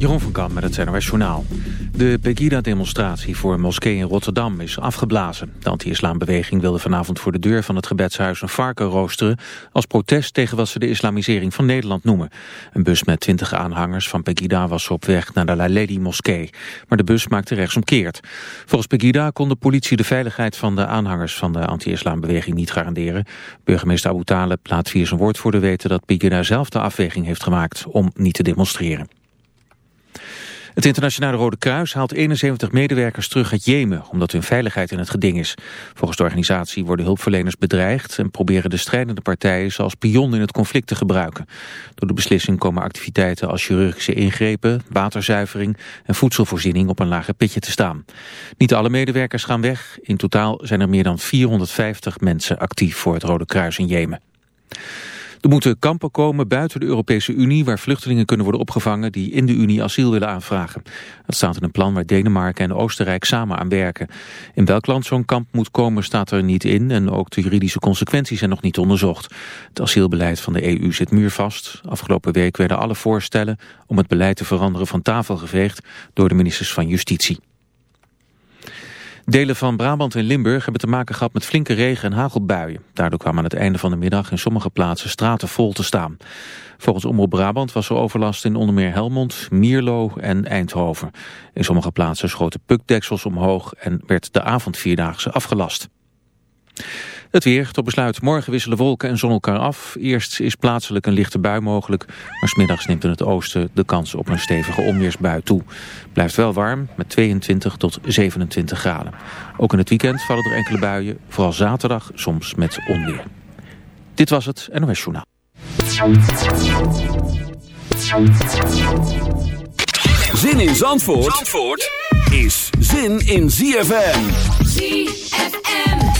Jeroen van Kamp met het NOS Journaal. De Pegida-demonstratie voor een moskee in Rotterdam is afgeblazen. De anti-islambeweging wilde vanavond voor de deur van het gebedshuis een varken roosteren... als protest tegen wat ze de islamisering van Nederland noemen. Een bus met twintig aanhangers van Pegida was op weg naar de La Lady moskee. Maar de bus maakte rechtsomkeerd. Volgens Pegida kon de politie de veiligheid van de aanhangers van de anti-islambeweging niet garanderen. Burgemeester Abu Talib laat via zijn woordvoerder weten dat Pegida zelf de afweging heeft gemaakt om niet te demonstreren. Het internationale Rode Kruis haalt 71 medewerkers terug uit Jemen, omdat hun veiligheid in het geding is. Volgens de organisatie worden hulpverleners bedreigd en proberen de strijdende partijen als pion in het conflict te gebruiken. Door de beslissing komen activiteiten als chirurgische ingrepen, waterzuivering en voedselvoorziening op een lager pitje te staan. Niet alle medewerkers gaan weg. In totaal zijn er meer dan 450 mensen actief voor het Rode Kruis in Jemen. Er moeten kampen komen buiten de Europese Unie waar vluchtelingen kunnen worden opgevangen die in de Unie asiel willen aanvragen. Dat staat in een plan waar Denemarken en Oostenrijk samen aan werken. In welk land zo'n kamp moet komen staat er niet in en ook de juridische consequenties zijn nog niet onderzocht. Het asielbeleid van de EU zit muurvast. Afgelopen week werden alle voorstellen om het beleid te veranderen van tafel geveegd door de ministers van Justitie. Delen van Brabant en Limburg hebben te maken gehad met flinke regen en hagelbuien. Daardoor kwamen aan het einde van de middag in sommige plaatsen straten vol te staan. Volgens Omroep Brabant was er overlast in onder meer Helmond, Mierlo en Eindhoven. In sommige plaatsen schoten pukdeksels omhoog en werd de avondvierdaagse afgelast. Het weer, tot besluit. Morgen wisselen wolken en zon elkaar af. Eerst is plaatselijk een lichte bui mogelijk. Maar smiddags neemt in het oosten de kans op een stevige onweersbui toe. Blijft wel warm met 22 tot 27 graden. Ook in het weekend vallen er enkele buien. Vooral zaterdag soms met onweer. Dit was het NOS Journaal. Zin in Zandvoort, Zandvoort is zin in ZFM. ZFM.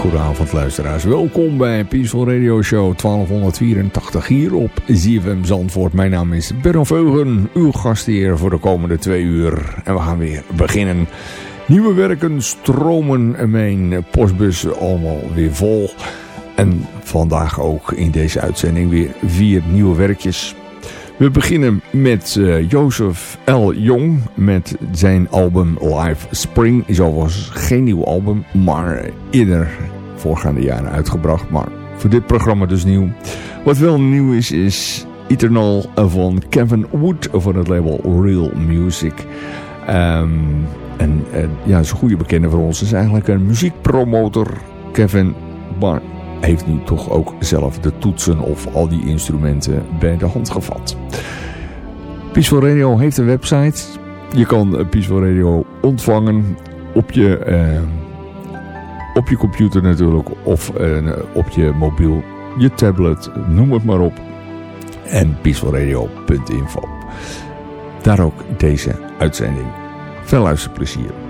Hele goede avond luisteraars. Welkom bij Peaceful Radio Show 1284 hier op ZFM Zandvoort. Mijn naam is Benno Veugen, uw gastheer voor de komende twee uur. En we gaan weer beginnen. Nieuwe werken stromen mijn postbus allemaal weer vol. En vandaag ook in deze uitzending weer vier nieuwe werkjes. We beginnen met uh, Jozef L. Jong met zijn album Live Spring. Is overigens geen nieuw album, maar eerder voorgaande jaren uitgebracht. Maar voor dit programma dus nieuw. Wat wel nieuw is, is Eternal van Kevin Wood van het label Real Music. Um, en uh, ja, zo'n goede bekende voor ons is eigenlijk een muziekpromotor, Kevin Bar heeft nu toch ook zelf de toetsen of al die instrumenten bij de hand gevat. Peaceful Radio heeft een website. Je kan Peaceful Radio ontvangen op je, eh, op je computer natuurlijk of eh, op je mobiel, je tablet, noem het maar op. En peacefulradio.info. Daar ook deze uitzending. Veel luisterplezier.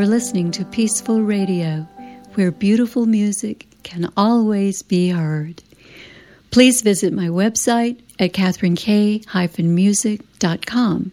for listening to Peaceful Radio, where beautiful music can always be heard. Please visit my website at katherinekay-music.com.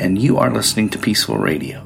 and you are listening to Peaceful Radio.